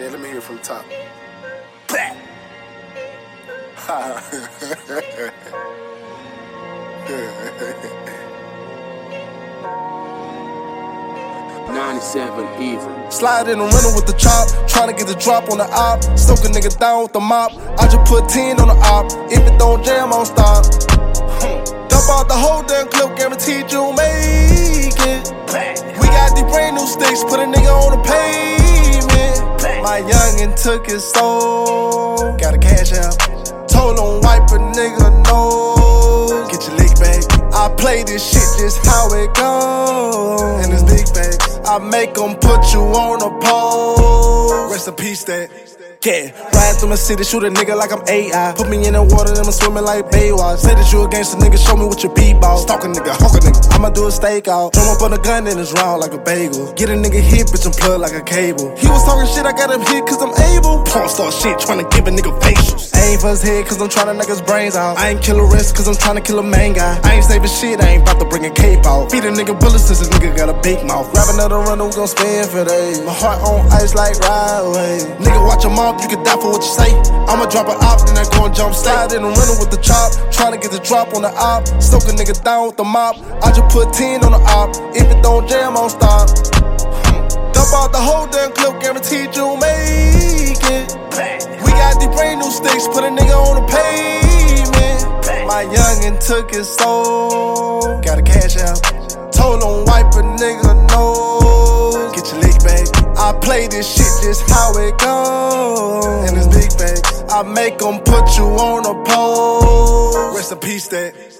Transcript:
Yeah, let me hear from the top. Ninety-seven evil. Slide in the rental with the chop, tryna get the drop on the op. Soak a nigga down with the mop. I just put 10 on the op. If it don't jam, I'll stop. Hmm. Dump out the whole damn clip, guaranteed you'll make it. We got the brand new sticks, put a nigga on the pavement. Took his soul. Got a cash out. Told him wipe a nigga nose. Get your lick back. I play this shit just how it goes. And it's big bags. I make 'em put you on a pole. Rest in peace, that. Yeah, ride through my city, shoot a nigga like I'm AI. Put me in the water, then I'm swimming like Baywatch. Say that you a gangster nigga, show me what you be about. Stalk a nigga, hawk a nigga. I'ma do a stakeout. Drum up on a gun, then it's round like a bagel. Get a nigga hit, bitch, and plug like a cable. He was talking shit, I got him hit cause I'm able. Porn star shit, tryna give a nigga facials. I ain't for his head cause I'm tryna knock his brains out. I ain't kill a rest cause I'm tryna kill a main guy. I ain't saving shit, I ain't about to bring a cape out. Beat a nigga bullets since this nigga got a big mouth. Grab another run, we gon' spend for days. My heart on ice like Riley. Nigga, watch your mouth, you can die for what you say. I'ma drop it off, then I go and jump slide in the rental with the chop. Tryna get the drop on the op. Soak a nigga down with the mop. I just put 10 on the op. If it don't jam, I'll stop. Hmm. Dump out the whole damn clip, guaranteed you'll make it. We got the brand new sticks, put a nigga on the pavement. My youngin' took his soul. Got a cash out. Play this shit just how it goes. And it's big bags. I make 'em put you on a pole. Rest in peace, that.